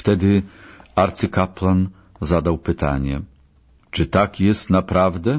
Wtedy arcykaplan zadał pytanie, czy tak jest naprawdę?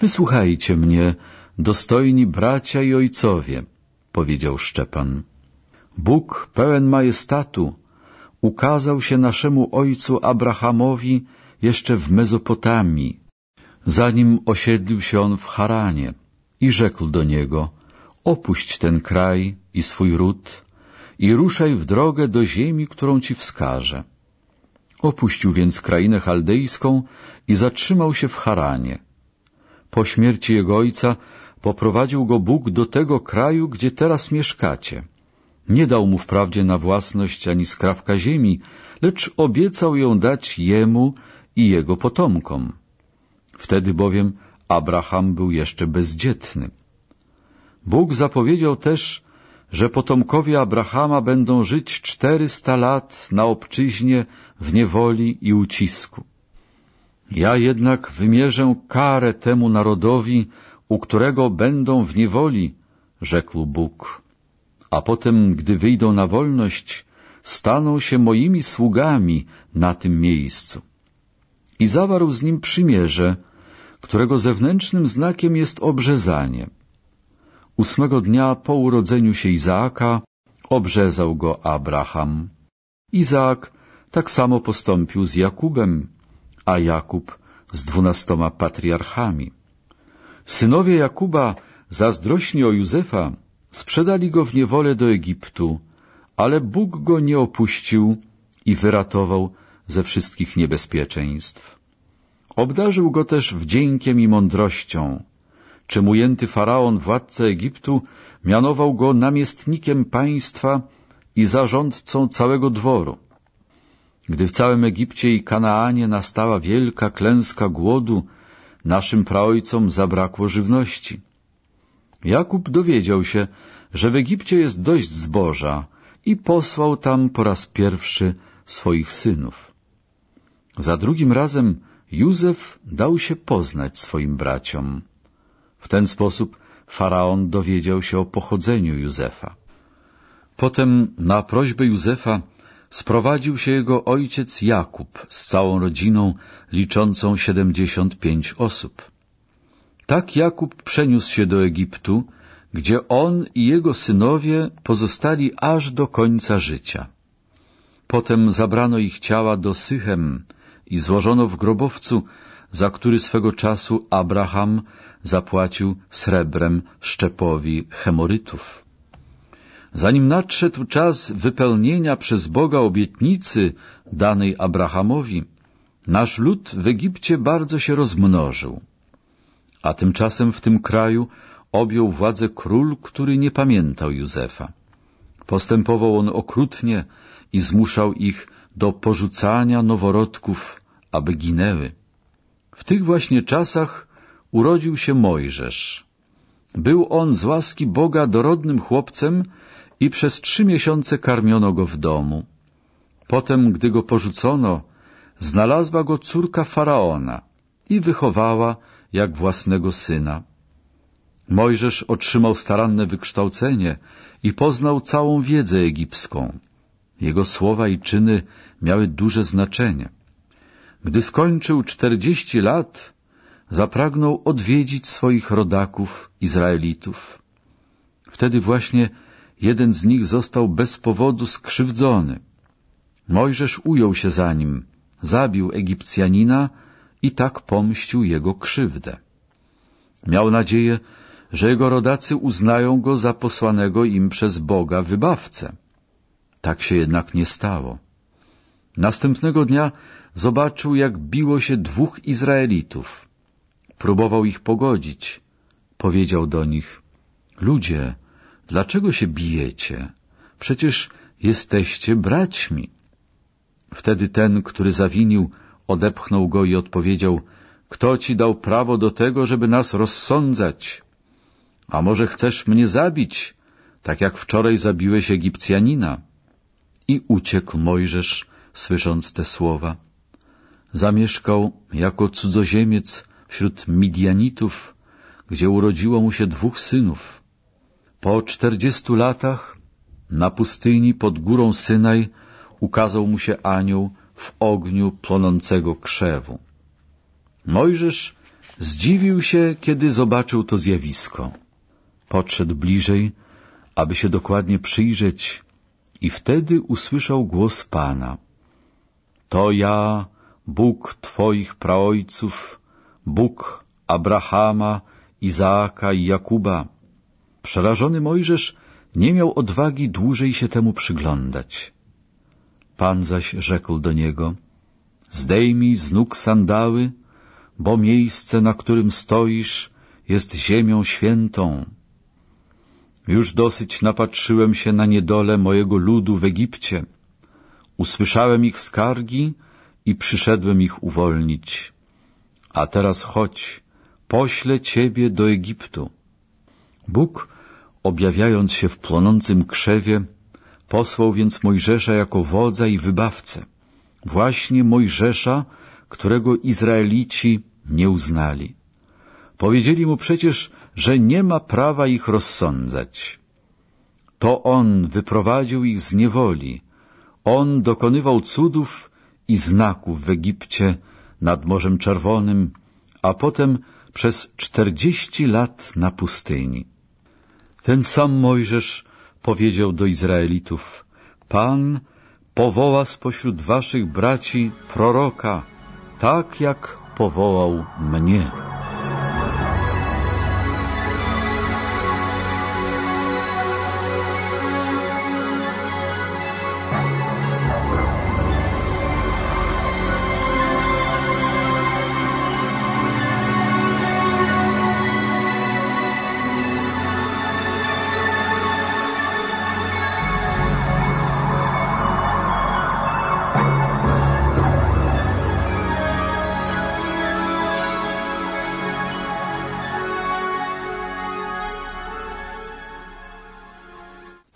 Wysłuchajcie mnie, dostojni bracia i ojcowie, powiedział Szczepan. Bóg pełen majestatu ukazał się naszemu ojcu Abrahamowi jeszcze w Mezopotamii, zanim osiedlił się on w Haranie i rzekł do niego, opuść ten kraj i swój ród i ruszaj w drogę do ziemi, którą ci wskażę. Opuścił więc krainę chaldejską i zatrzymał się w Haranie. Po śmierci jego ojca poprowadził go Bóg do tego kraju, gdzie teraz mieszkacie. Nie dał mu wprawdzie na własność ani skrawka ziemi, lecz obiecał ją dać jemu i jego potomkom. Wtedy bowiem Abraham był jeszcze bezdzietny. Bóg zapowiedział też, że potomkowie Abrahama będą żyć czterysta lat na obczyźnie w niewoli i ucisku. Ja jednak wymierzę karę temu narodowi, u którego będą w niewoli, rzekł Bóg. A potem, gdy wyjdą na wolność, staną się moimi sługami na tym miejscu. I zawarł z nim przymierze, którego zewnętrznym znakiem jest obrzezanie. Ósmego dnia po urodzeniu się Izaaka obrzezał go Abraham. Izaak tak samo postąpił z Jakubem, a Jakub z dwunastoma patriarchami. Synowie Jakuba, zazdrośni o Józefa, sprzedali go w niewolę do Egiptu, ale Bóg go nie opuścił i wyratował ze wszystkich niebezpieczeństw. Obdarzył go też wdziękiem i mądrością, czym ujęty faraon, władca Egiptu, mianował go namiestnikiem państwa i zarządcą całego dworu. Gdy w całym Egipcie i Kanaanie nastała wielka klęska głodu, naszym praojcom zabrakło żywności. Jakub dowiedział się, że w Egipcie jest dość zboża i posłał tam po raz pierwszy swoich synów. Za drugim razem Józef dał się poznać swoim braciom. W ten sposób faraon dowiedział się o pochodzeniu Józefa. Potem na prośbę Józefa sprowadził się jego ojciec Jakub z całą rodziną liczącą siedemdziesiąt pięć osób. Tak Jakub przeniósł się do Egiptu, gdzie on i jego synowie pozostali aż do końca życia. Potem zabrano ich ciała do Sychem i złożono w grobowcu, za który swego czasu Abraham zapłacił srebrem Szczepowi Hemorytów. Zanim nadszedł czas wypełnienia przez Boga obietnicy danej Abrahamowi, nasz lud w Egipcie bardzo się rozmnożył. A tymczasem w tym kraju objął władzę król, który nie pamiętał Józefa. Postępował on okrutnie i zmuszał ich do porzucania noworodków, aby ginęły. W tych właśnie czasach urodził się Mojżesz. Był on z łaski Boga dorodnym chłopcem i przez trzy miesiące karmiono go w domu. Potem, gdy go porzucono, znalazła go córka Faraona i wychowała jak własnego syna. Mojżesz otrzymał staranne wykształcenie i poznał całą wiedzę egipską. Jego słowa i czyny miały duże znaczenie. Gdy skończył czterdzieści lat, zapragnął odwiedzić swoich rodaków, Izraelitów. Wtedy właśnie jeden z nich został bez powodu skrzywdzony. Mojżesz ujął się za nim, zabił Egipcjanina i tak pomścił jego krzywdę. Miał nadzieję, że jego rodacy uznają go za posłanego im przez Boga wybawcę. Tak się jednak nie stało. Następnego dnia zobaczył, jak biło się dwóch Izraelitów. Próbował ich pogodzić. Powiedział do nich, ludzie, dlaczego się bijecie? Przecież jesteście braćmi. Wtedy ten, który zawinił, odepchnął go i odpowiedział, kto ci dał prawo do tego, żeby nas rozsądzać? A może chcesz mnie zabić, tak jak wczoraj zabiłeś Egipcjanina? I uciekł Mojżesz, słysząc te słowa. Zamieszkał jako cudzoziemiec wśród Midianitów, gdzie urodziło mu się dwóch synów. Po czterdziestu latach na pustyni pod górą Synaj ukazał mu się anioł w ogniu płonącego krzewu. Mojżesz zdziwił się, kiedy zobaczył to zjawisko. Podszedł bliżej, aby się dokładnie przyjrzeć i wtedy usłyszał głos Pana. To ja, Bóg Twoich praojców, Bóg Abrahama, Izaaka i Jakuba. Przerażony Mojżesz nie miał odwagi dłużej się temu przyglądać. Pan zaś rzekł do niego, zdejmij z nóg sandały, bo miejsce, na którym stoisz, jest ziemią świętą. Już dosyć napatrzyłem się na niedolę mojego ludu w Egipcie. Usłyszałem ich skargi i przyszedłem ich uwolnić. A teraz chodź, poślę ciebie do Egiptu. Bóg, objawiając się w płonącym krzewie, posłał więc Mojżesza jako wodza i wybawcę. Właśnie Mojżesza, którego Izraelici nie uznali. Powiedzieli mu przecież, że nie ma prawa ich rozsądzać. To on wyprowadził ich z niewoli. On dokonywał cudów i znaków w Egipcie nad Morzem Czerwonym, a potem przez czterdzieści lat na pustyni. Ten sam Mojżesz powiedział do Izraelitów, Pan powoła spośród waszych braci proroka, tak jak powołał mnie.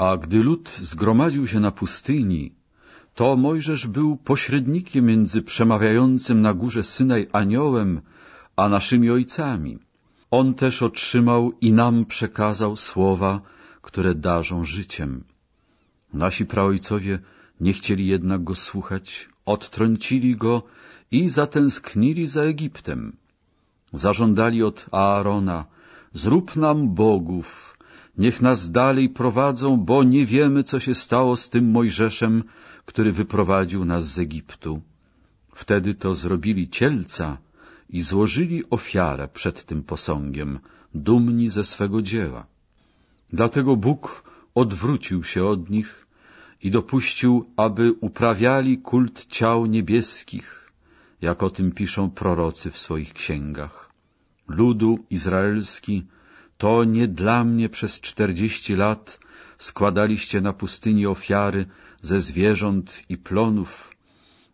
A gdy lud zgromadził się na pustyni, to Mojżesz był pośrednikiem między przemawiającym na górze Synaj aniołem, a naszymi ojcami. On też otrzymał i nam przekazał słowa, które darzą życiem. Nasi praojcowie nie chcieli jednak go słuchać, odtrącili go i zatęsknili za Egiptem. Zażądali od Aarona, zrób nam bogów, Niech nas dalej prowadzą, bo nie wiemy, co się stało z tym Mojżeszem, który wyprowadził nas z Egiptu. Wtedy to zrobili cielca i złożyli ofiarę przed tym posągiem, dumni ze swego dzieła. Dlatego Bóg odwrócił się od nich i dopuścił, aby uprawiali kult ciał niebieskich, jak o tym piszą prorocy w swoich księgach. Ludu izraelski to nie dla mnie przez czterdzieści lat składaliście na pustyni ofiary ze zwierząt i plonów.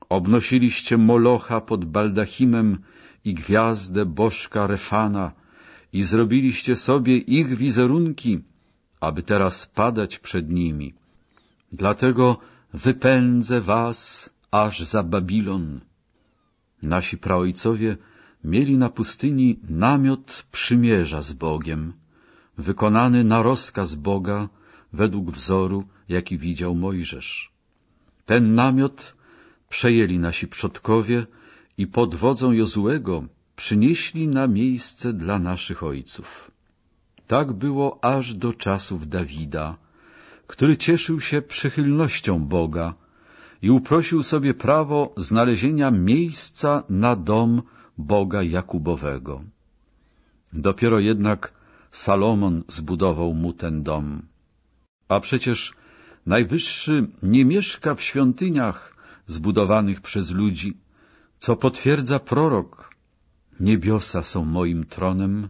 Obnosiliście Molocha pod baldachimem i gwiazdę bożka Refana i zrobiliście sobie ich wizerunki, aby teraz padać przed nimi. Dlatego wypędzę was aż za Babilon. Nasi praojcowie mieli na pustyni namiot przymierza z Bogiem, wykonany na rozkaz Boga według wzoru, jaki widział Mojżesz. Ten namiot przejęli nasi przodkowie i pod wodzą Jozuego przynieśli na miejsce dla naszych ojców. Tak było aż do czasów Dawida, który cieszył się przychylnością Boga i uprosił sobie prawo znalezienia miejsca na dom Boga Jakubowego. Dopiero jednak Salomon zbudował mu ten dom. A przecież Najwyższy nie mieszka w świątyniach zbudowanych przez ludzi, co potwierdza prorok. Niebiosa są moim tronem,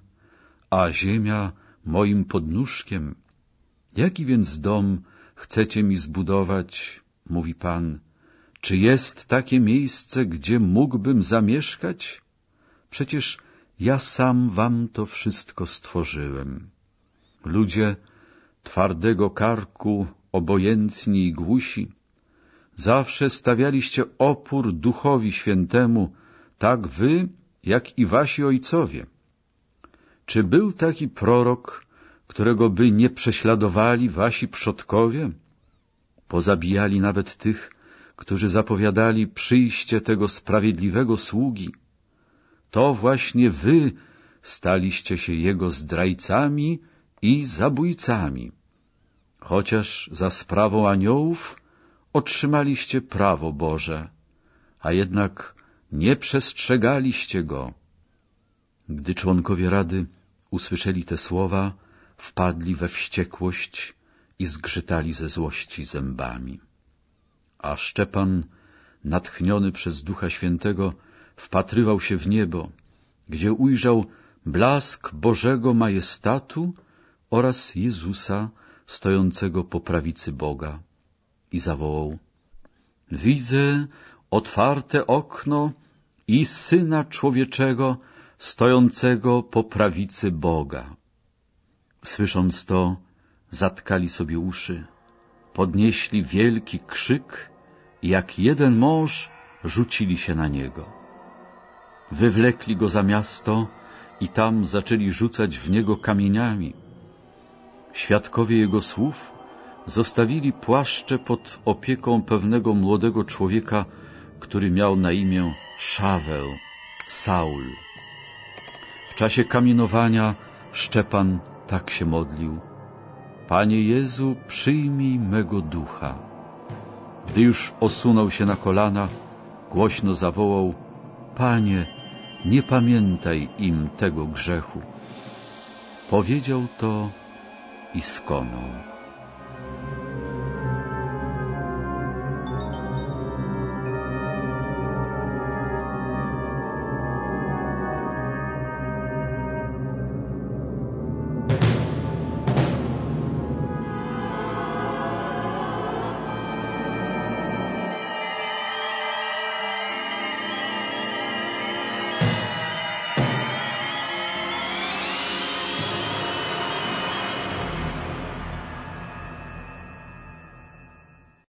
a ziemia moim podnóżkiem. Jaki więc dom chcecie mi zbudować, mówi Pan? Czy jest takie miejsce, gdzie mógłbym zamieszkać? Przecież ja sam wam to wszystko stworzyłem. Ludzie twardego karku, obojętni i głusi, zawsze stawialiście opór Duchowi Świętemu, tak wy, jak i wasi ojcowie. Czy był taki prorok, którego by nie prześladowali wasi przodkowie? Pozabijali nawet tych, którzy zapowiadali przyjście tego sprawiedliwego sługi, to właśnie wy staliście się jego zdrajcami i zabójcami. Chociaż za sprawą aniołów otrzymaliście prawo Boże, a jednak nie przestrzegaliście go. Gdy członkowie Rady usłyszeli te słowa, wpadli we wściekłość i zgrzytali ze złości zębami. A Szczepan, natchniony przez Ducha Świętego, wpatrywał się w niebo, gdzie ujrzał blask Bożego majestatu oraz Jezusa stojącego po prawicy Boga i zawołał Widzę otwarte okno i Syna Człowieczego stojącego po prawicy Boga. Słysząc to, zatkali sobie uszy, podnieśli wielki krzyk jak jeden mąż rzucili się na niego. Wywlekli go za miasto i tam zaczęli rzucać w niego kamieniami. Świadkowie jego słów zostawili płaszcze pod opieką pewnego młodego człowieka, który miał na imię Szaweł, Saul. W czasie kamienowania Szczepan tak się modlił. Panie Jezu, przyjmij mego ducha. Gdy już osunął się na kolana, głośno zawołał, Panie, nie pamiętaj im tego grzechu. Powiedział to i skonał.